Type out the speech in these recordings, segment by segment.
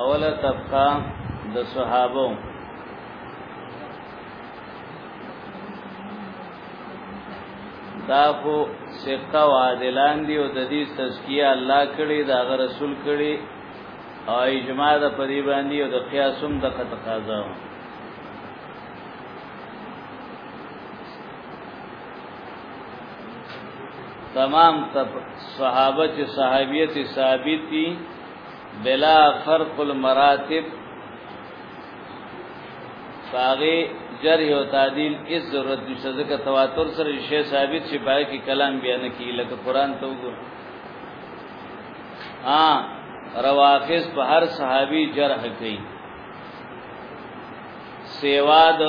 اوله طبقه د صحابه دا خو ثقه او عادلان دي او د دې تزکیه الله کړي دا غ رسول کړي او اجماع د پری باندې او د قیاسم د تقاضا تمام تب صحابه چې صحابیت ثابت دي بلا فرق المراتب فاغه جرح او تعدیل اس ضرورت نشته ځکه تواتر سره شی ثابت شي پای کې کلام بیان کی لکه قران ته وګور ها روافض په هر صحابي جرح کوي سیوا د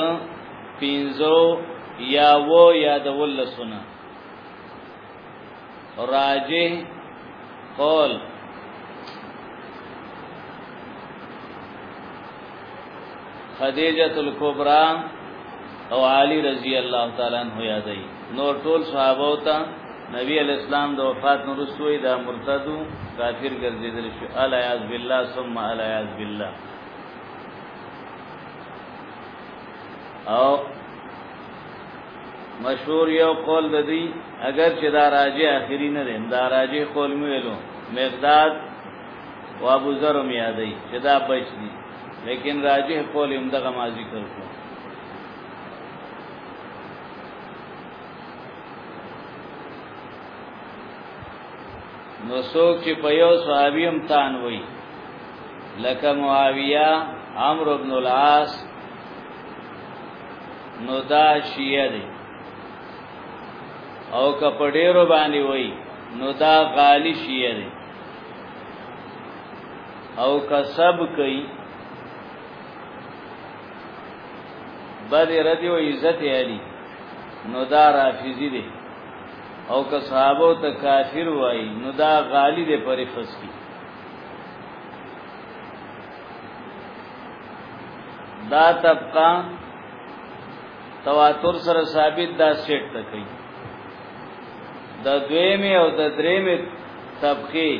پینزو یا و یا د ولسونه راجه قول خدیجه الکبرى او علی رضی الله تعالی عنہ یادای نور ټول صحابه او ته نبی علی اسلام د وفات نور سوی دا مرتدو کافر ګرځیدل شو الیاذ بالله ثم الیاذ بالله او مشهور یو قول د دې اگر چې دا راجه اخیری نه دی دا راجه قول ویلو مقداد او ابو ذر می یادای چې دا بچ دي لیکن راجه قول هم دغه ما ذکر کو نو څوک چې په یو صحابي هم تان وای لکه معاویه عمرو بن العاص نو دا شیعه دی او که په ډیرو باندې وای نو دا غالی شیعه دی او که سب کوي بد ردی او عزت علی نو دا رافیزی دی او که صحابه ته کافر وای نو دا غالی دی پرې فسکی دا طبقه تواتر سره ثابت دا سیټ ته کوي د دویمه او د دریمه طبقه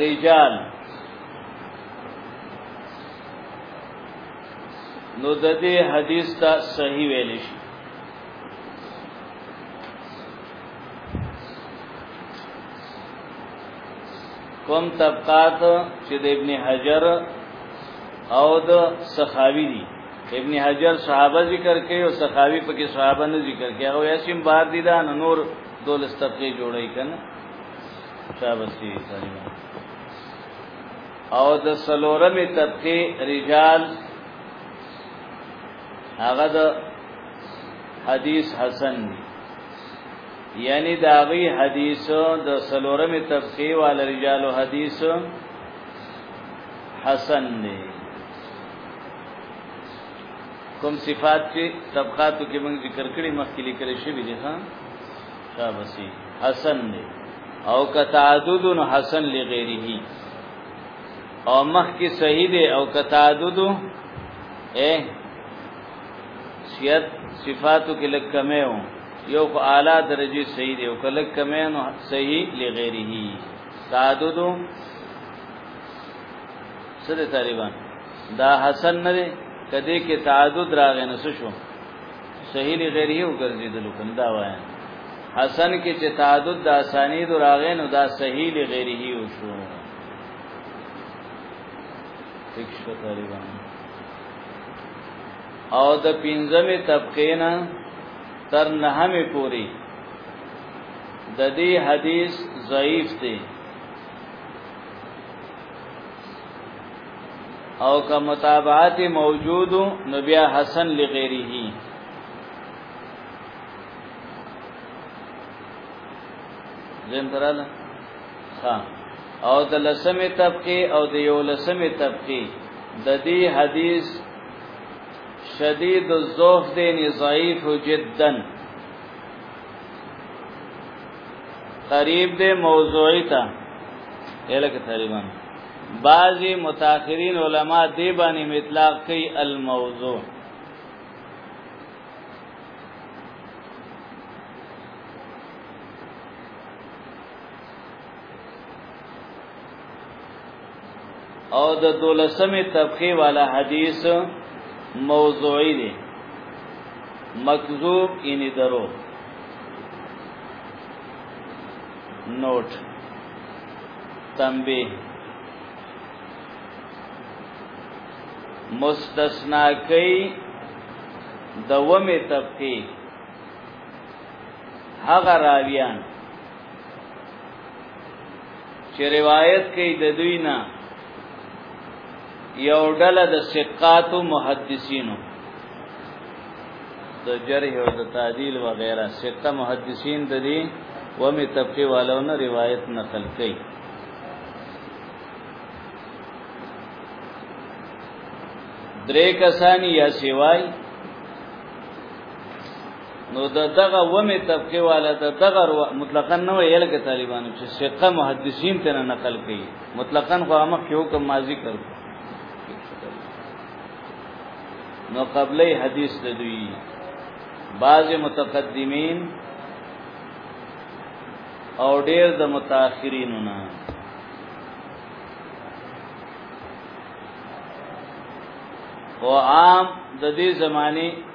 رجال نو د دې حدیث ته صحیح ویل شي کوم طبقات چې د ابن حجر او د سخاوی دي ابن حجر صحابه ذکر کوي او سخاوی پکې صحابه نه ذکر کوي هغه یاسین بار دي دا نور دولس طبقه جوړی کنه شابستی کلمه او د سلورمې طبقه رجال هغه د حدیث حسن دی یعنی داغی حدیث د سلورم طبقه وال رجال حدیث حسن دی کوم صفات چې طبقاتو کې موږ ذکر کړی مخکې لیکل شوی دی ها شابسي حسن دی او کتعدد حسن لغیره او مخ کې صحیح دی او کتعدد اے سیات صفاتو کې لک کمه یو یو خو اعلی درجه صحیح دی او کله کمه نو صحیح لغیره تعدد سره طالبان دا حسن نه دی کدی کې تعدد راغی نو شو صحیح لغیره یو ګرځیدل کندا وایي حسن کې چې تعدد د اسانید راغې نو دا صحیح لغیره یو شو او د پنځمه طبقه نه تر نهمه پوری د دې حدیث ضعیف دی او که متابعت موجود نو بیا حسن لغیره زم تراله ها او د لسمه طبقه او د یو لسمه طبقه د دې حدیث شدید الضعف دی نه ضعیف جدا قریب دی موضوعی ته الکه تقریبا بعضی متأخرین علما دی باندې مطلق کوي الموضوع او د دولسمه طبقه والا حدیث موضوعی دی مکذوب یعنی درو نوٹ تنبیه مستثنا کوي د ومه طبقه هغه راویان چې روایت کوي د دوی نه یو ډله د ثقات محدثینو د جرح او د تعدیل و غیره ثقه محدثین د دې و می طبقه والو نه روایت نقل کوي درې کسانی یا سیوای نو د دغه ومه طبقه والا د دغه مطلقاً نه ویل کې طالبانو چې ثقه محدثین ته نقل کوي مطلقاً خو هغه کې حکم ماضی کړ نو قبلې حدیث د دوی بعض متقدمین او ډیر د متأخرینو نه او عام د دې زمانه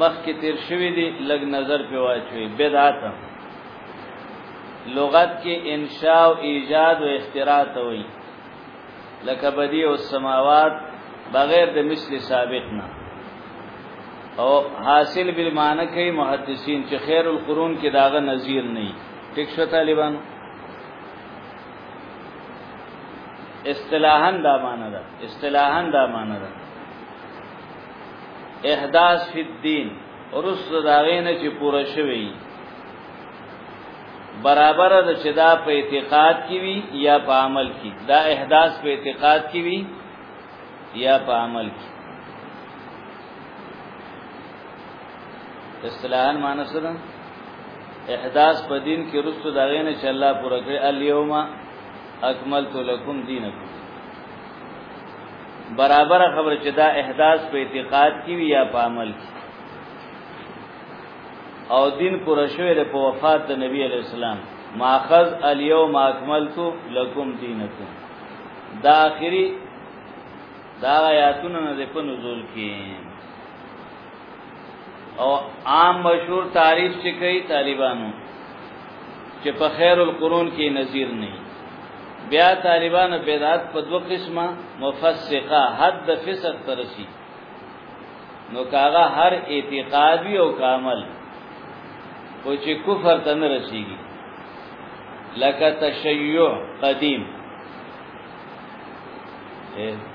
مخکې تیر شوی دی لګ نظر په واچوي بدعت لغت کې انشاء او ایجاد او اختراع ته وایي لکه بدیع السماوات بغیر د مثل ثابت نه او حاصل بالمعنی کوي محدثین چې خیر القرون کې داغه نظیر نه ټیک شو طالبان اصطلاحا دا معنی ده اصطلاحا دا معنی ده احداث فی الدین ورس داغین چې پوره شوی برابر د چې دا په اعتقاد کې وی یا په عمل کې دا احداث په اعتقاد کې وی یا په عمل کې اصطلاحا معنی سره احداث په دین کې رسو داغې نه چې الله پوره کړی الیوما اکملت لکم دینکم برابر خبر چې دا احداث په اعتقاد کې وی یا په عمل کې او دین پر شوه د په وفات د نبی علی السلام ماخذ الیوم اکملت لکم دینکم دا اخری دا آیاتونه نه په نزول کې او عام مشهور تعریف چې کوي طالبانو چې په خیر القرون کې نظیر نه بیا طالبانو بدعت په دوه قسمه مفسقه حد فسق ترسي نو کاغه هر اعتقادي او کامل او چې کفر ته نه رسیږي لکه تشیع قدیم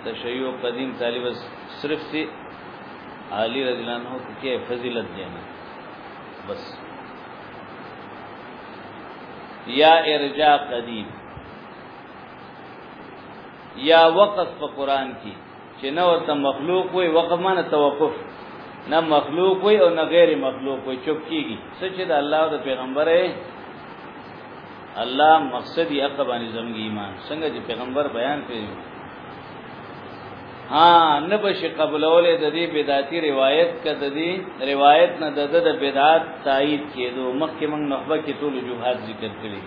تشیع قدیم طالب صرف علی رضی الله عنه کې فضیلت دی نه بس یا ارجاء قدیم یا وقف په قران کې چې نو ته مخلوق وي وقف معنی توقف نه مخلوق وي او نه غیر مخلوق وي چوپ کیږي سچ د الله او د پیغمبره الله مقصد یې عقبانی زمګی ایمان څنګه چې پیغمبر بیان کړی ها نه بش قبولولې د دې بدعتي روایت کده دي روایت نه د د بدعت تایید کېدو مخکې موږ نخبه کې ټول جوهات ذکر کړی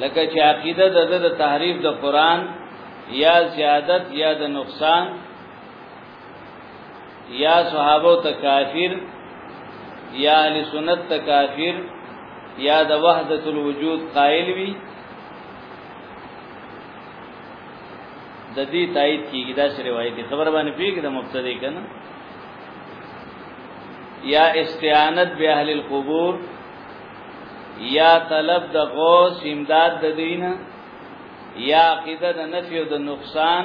لکه چې عقیده د د تحریف د قران یا زیادت یا د نقصان یا صحابه ته کافر یا اهل سنت ته کافر یا د وحدت الوجود قائل وی د دې تایید کیږي دا سره روایت خبر باندې پیګ د مبتدی کنه یا استعانت به اهل القبور یا طلب د غوث امداد د دینه یا عقیده د نفی او د نقصان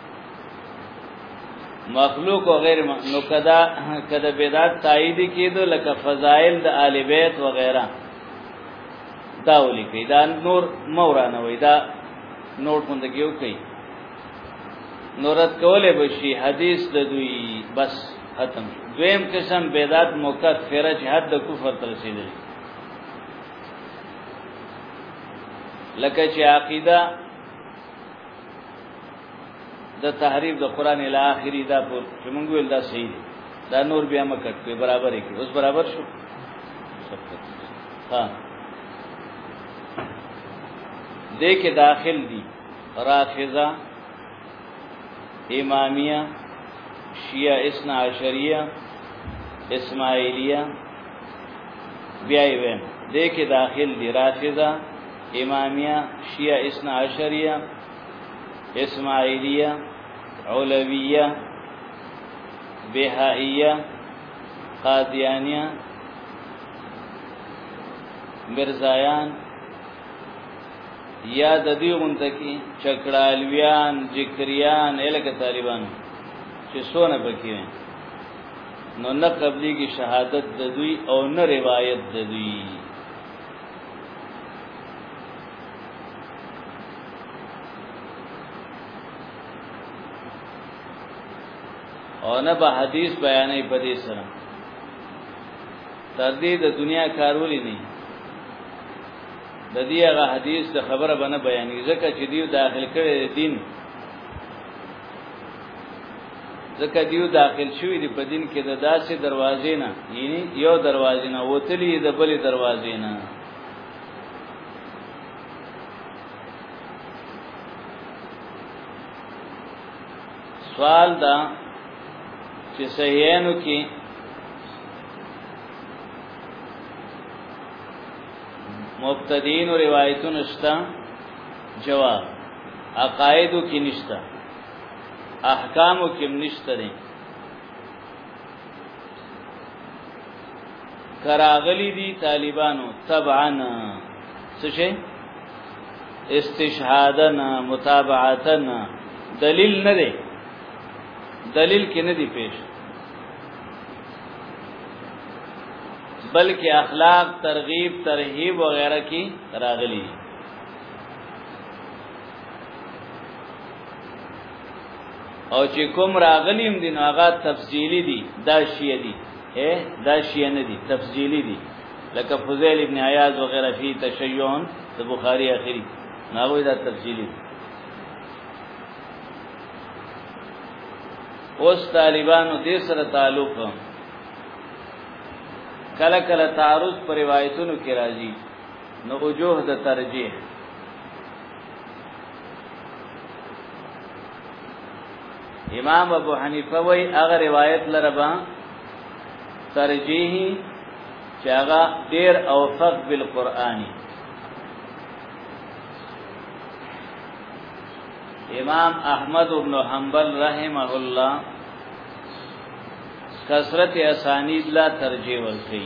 مخلوق او غیر مخلوق کدا کدا بدعت تایید کیدو لکه فضائل د آل بیت و غیره دا ولي کوي دا نور مورانه وي دا نور کوند کیو کوي نورت کوله بشي حدیث د دوی بس ختم دویم قسم بدعت مکفره چې حد د کفر تر رسیدلی لکه چې عقیده د تحریف د قران اله اخری دا په چې موږ ویل دا صحیح دی دا نور بیا مکټ په برابر کې اوس برابر شو ها دې کې داخل دي رافضه امامیه شیعه اسنا عشریه اسماعیلیه بیا یې وین دې کې داخل دي رافضه امامیه شیعه اسنا عشریه اسماعیلیه علویه بهائیه قادیانیه مرزایان یا د دې غونته کې چکړالویان ذکریان الکه طالبان چې سونه پکې نو نه قبلي کې شهادت د دوی او نه روایت د دوی او نه به حدیث بیانې په دې سره تر دې د دنیا کارولې نه د دې هغه حدیث د خبره بنه بیانې ځکه چې دیو داخل کړي دین ځکه دیو داخل شوی دی په دین کې د داسې دروازې نه یعنی یو دروازې نه وتلی د بلې دروازې نه سوال دا چې صحیحانو کې مبتدین او روایتونه شته جواب عقایدو کې نشته احکامو کې نشته کراغلی دی طالبانو طبعا سشه استشهادنا متابعتنا دلیل نه دی دلیل کې نه دی پیش بلکې اخلاق ترغیب ترهیب وغیرہ کې راغلي او چې کوم راغلیم دي نو هغه تفصیلی دي دا شیعه دي اے دا شیعه نه دي تفصیلی دي لکه فضیل ابن عیاض وغیرہ فی تشیعون د بخاری اخری ناغه دا تفصیلی دي اوس طالبانو دې سره تعلق کله کله تعارض پر روایتونو کې راځي نو وجوه د ترجیح امام ابو حنیفه وی هغه روایت لربا ترجیحی چې هغه ډیر اوفق بالقرآنی امام احمد ابن حنبل رحمه الله کثرت اسانید لا ترجیح ورکړي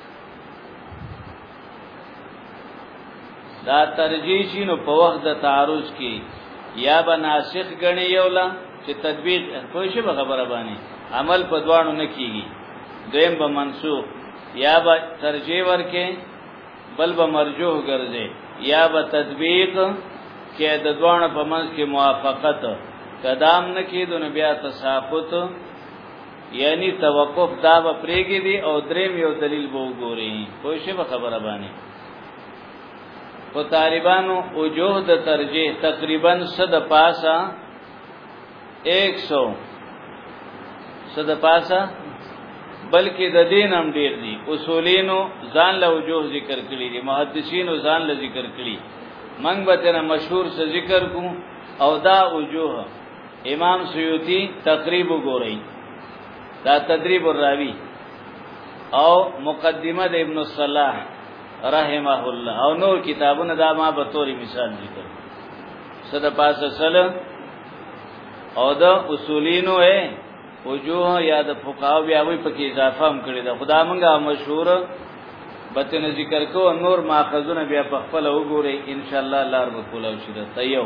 دا ترجیح شي نو په وخت د تعارض کې یا به ناسخ غني یو لا چې تطبیق کوی شي به خبره باندې عمل په دواړو نه کیږي دویم به منسوخ یا به ترجیح ورکه بل به مرجوح ګرځي یا به تطبیق کې د دواړو په منځ کې موافقت کدام نه کیدو نو بیا تساقط یعنی توقف دا به پریګی دی او دریم یو دلیل به وګوري خو شی به خبره باندې په طالبانو وجوه د ترجیح تقریبا صد پاسا 100 صد پاسا بلکې د دین هم ډیر دي اصولینو ځان له وجوه ذکر کړی دي محدثینو ځان له ذکر کړی منګ به تر مشهور څه ذکر کو او دا وجوه امام سیوطی تقریب وګورئ دا تدریب الراوی او مقدمه د ابن الصلاح رحمه الله او نور کتابونه دا ما به توري مثال ذکر صد پاس سل او د اصولینو اے وجوه یا د فقهاو بیا وی پکې اضافه هم کړی دا خدا مونږه مشهور بتن ذکر کو نور ماخذونه بیا په خپل وګورئ ان شاء الله لار وکول او شیدته یو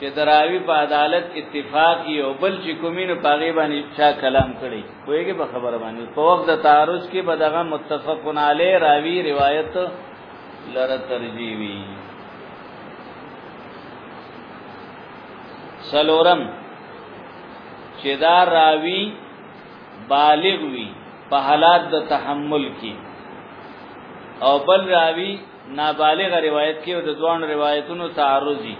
چې دراوی په عدالت اتفاق یو بل چې کومینو پاغي باندې چا کلام کړي کویږي په خبره باندې په وخت د تعارض کې به دغه متفقن علی راوی روایت لره ترجیح وی سلورم چې دا راوی بالغ وی په حالات د تحمل کې او بل راوی نابالغ روایت کې او د دوان روایتونو تعارضي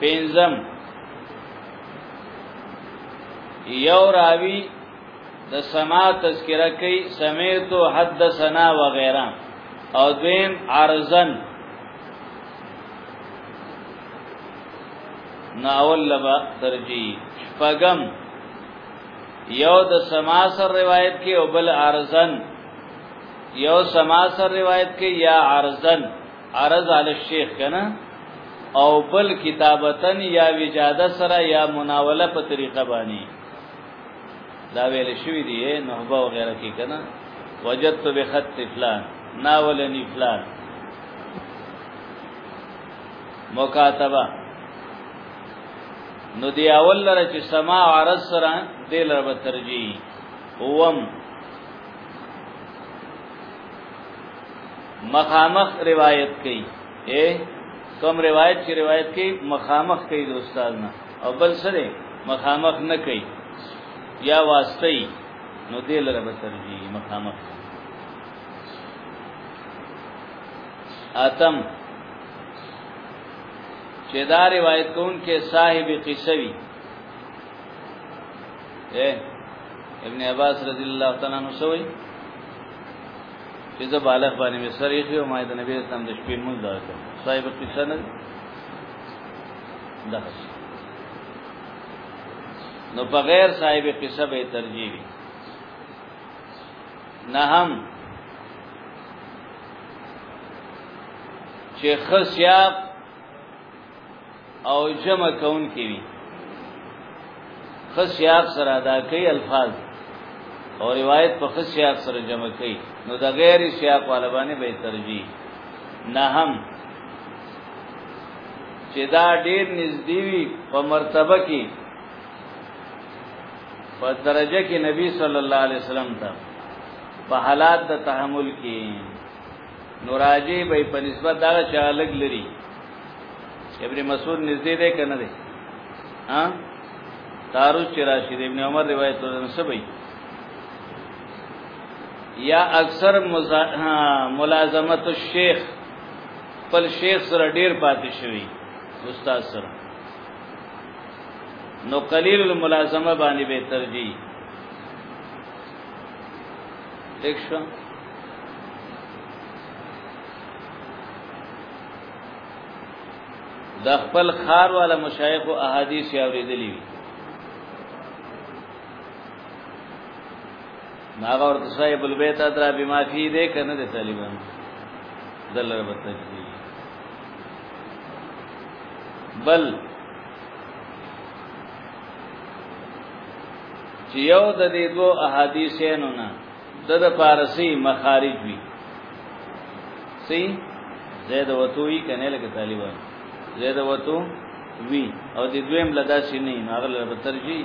پنځم یو راوی د سما تذکرہ کوي سمیت حدثنا وغیرہ او دویم ارزن ناول لبا ترجی شپغم یو د سما سر روایت کې او بل ارزن یو سما سر روایت کې یا ارزن ارز علی الشیخ کنه او بل کتابتن یا وجاده سره یا مناوله په طریقه باندې دا ویل شوی دی نهبه او غیره کې کنه وجدت بخط فلان ناولنی فلان مکاتبه نو دی اول لره چې سما عرض سره دی لره به ترجیح اوم مخامخ روایت کئ اے کوم روایت چې روایت کئ مخامخ کئ د استاد نه او بل سره مخامخ نه کئ یا واسطه نو دی لره به ترجیح مخامخ اتم چې دا روایت کون کې صاحب قصه وی ابن عباس رضی الله تعالی عنہ سوئی چې زه بالغ باندې مې سر یې خو ما د نبی اسلام د شپې مونږ دا کړ صاحب قصه نه ده نو په غیر صاحب قصه به ترجیح وي نه هم چې خسیاب او جمع کون کې وي خسیاب سره ادا کوي الفاظ او روایت په خسیاب سره جمع کوي نو د غیر سیاق والبانه به ترجیح نه هم چې دا ډیر نږدې وي په مرتبه کې په درجه کې نبی صلی الله علیه وسلم ته په حالات د تحمل کې نو راجی به په نسبت دا چا لګ لري ابن مسعود نږدې ده کنه ده ها تعرض چې راشي د ابن عمر روایت ته سبي یا اکثر ملازمت الشیخ خپل شیخ سره ډیر پاتې شوی استاد سره نو قلیل الملازمه باندې به ترجیح ٹھیک شو د خپل خار والا مشایخ او احادیث اوریدلی وی ناغه ورته صاحب البیت ادرا بما فی دې کنه د طالبان دلر بتجدی بل چې یو د دې دوه احادیثینو نه د د پارسی مخارج وی سی زید وتو وی کنه لکه طالبان زید وتو وی او د دویم لدا شي نه نه هغه لپاره ترجیح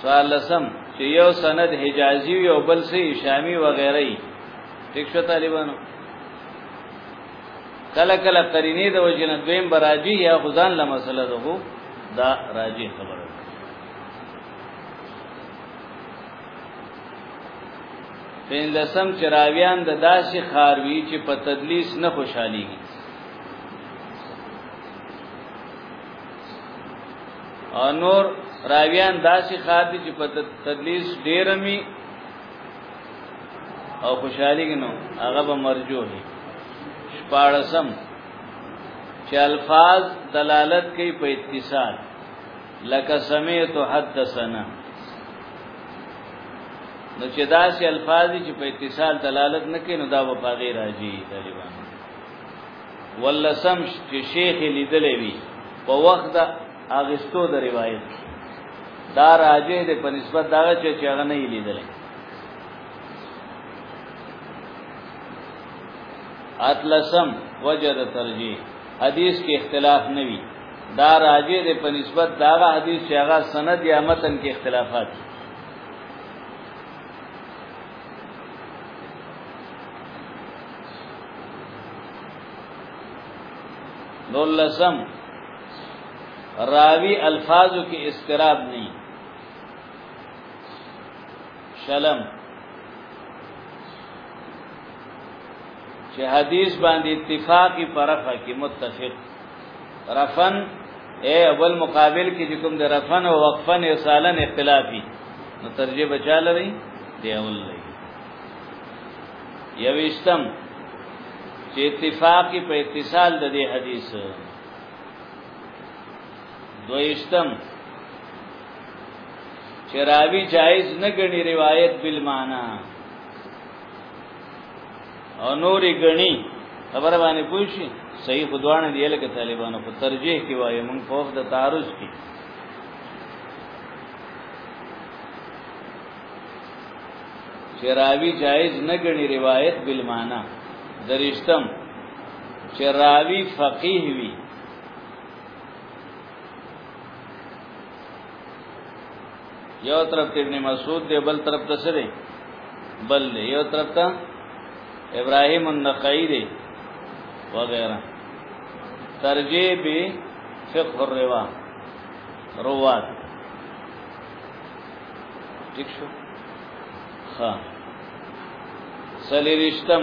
سوال لسم چې یو سند حجازي او بل سي شامي وغيرها ټیک شو طالبانو کله کله قرینه د وجنه دویم براجی یا غزان له مسله ده دا راجی خبره پنځم چراویان د داسې خاروي چې په تدلیس نه خوشحاليږي او نور راویان داسې خاروي چې په تدلیس ډېرمي او خوشحالي کې نو هغه به مرجوه وي شپاړسم چې الفاظ دلالت کوي په اتصال لکه سمعت حدثنا نو چې دا سي الفاظ چې په اتصال دلالت نه کوي نو دا به باغی راځي طالبان ولسم چې شیخ لیدلې وي په وخت د اغستو د روایت دا راجه دې په نسبت دا چې چې هغه نه لیدل اتلسم وجد ترجیح حدیث کې اختلاف نه وی دا راجه دې په نسبت دا حدیث چې هغه سند یا متن کې اختلافات دي نو لسم راوی الفاظو کې استراب نه شلم چې حدیث باندې اتفاقی پرخه کې متفق رفن اے اول مقابل کې چې کوم د رفن او وقفن ارسالن اختلافي نو ترجیح بچا لري دی اول لري یوشتم چې اتفاقی په اتصال د دې حدیث دویشتم چې راوی جایز نه غني روایت بالمعنا او نورې غني خبر باندې پوښي صحیح خدوانه دی لکه طالبانو په ترجیح کې وایي مونږ خوف د تعارض کې چې راوی جایز نه غني روایت بالمعنا درشتم چې راوی فقيه وي یو طرف ته ابن مسعود دی بل طرف ته سره بل دی یو طرف ته ابراهيم النخعي دی وغيرها ترجیح به فقه الروا روات ٹھیک شو ها سلیرشتم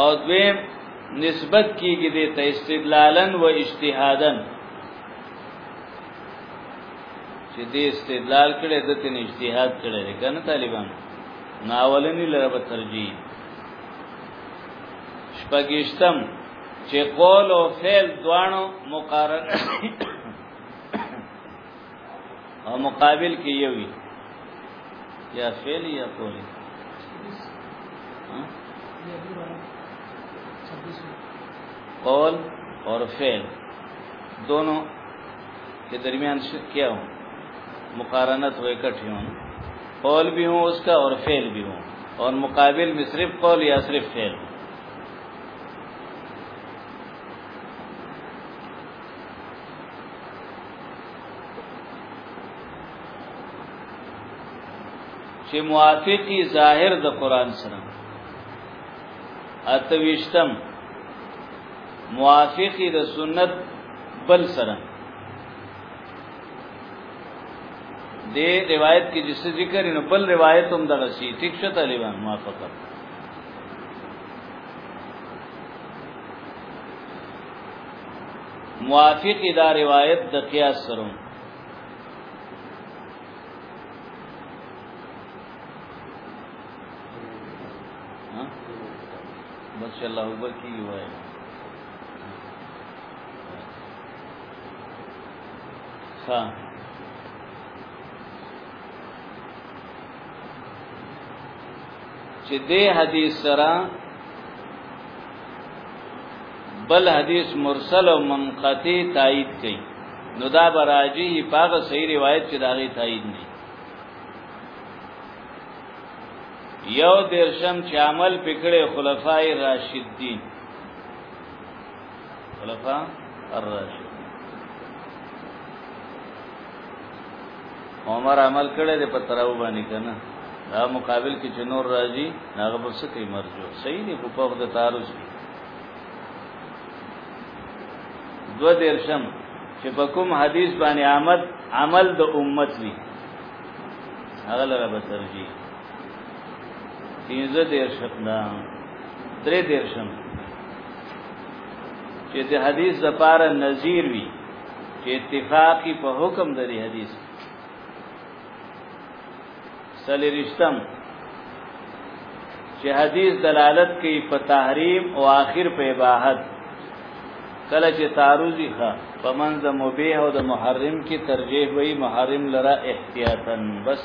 او دویم نسبت کیږي د ته استدلالا و اجتهادا چې دې استدلال کړي د تن اجتهاد کړي کنه طالبان ناولنی لره به ترجیح شپږشتم چې قول او فعل دوانو مقارنه او مقابل کې یوي یا فعل یا قول قول اور فعل دونوں کے درمیان کیا ہوں مقارنت ہو اکٹھی ہوں قول بھی ہوں اس کا اور فعل بھی ہوں اور مقابل میں صرف قول یا صرف فعل ہوں چې موافقي ظاهر د قران سره اتويشتم موافقي د سنت بل سره د روایت کې جس ذکر نو بل روایت هم دغه شي ټیک شته طالبان موافقه موافق دا روایت د قیاس سره بس الله وبکی وای ها چې دې حدیث سره بل حدیث مرسل او منقطع تایید کړي نو دا براجی پاغه صحیح روایت چې داغه تایید نه یو درشم چې عمل پکړه خلفای راشدین خلفاء الراشد عمر عمل کړی دی په تراو باندې کنه دا مقابل کې چې نور راځي هغه بس کې مرجو صحیح دی په پوغ د تعارض کې دو دیرشم چې په کوم حدیث باندې آمد عمل د امت وی هغه لره به ترجیح پینځه دیر شم دا درې دیر شم چې د حدیث د پاره نظیر وي چې اتفاقی په حکم د دې حدیث سلی رشتم چې حدیث دلالت کوي په تحریم او آخر په اباحت کله چې تعرضی ښه په منځ مبیح او د محرم کې ترجیح وي محرم لره احتیاطا بس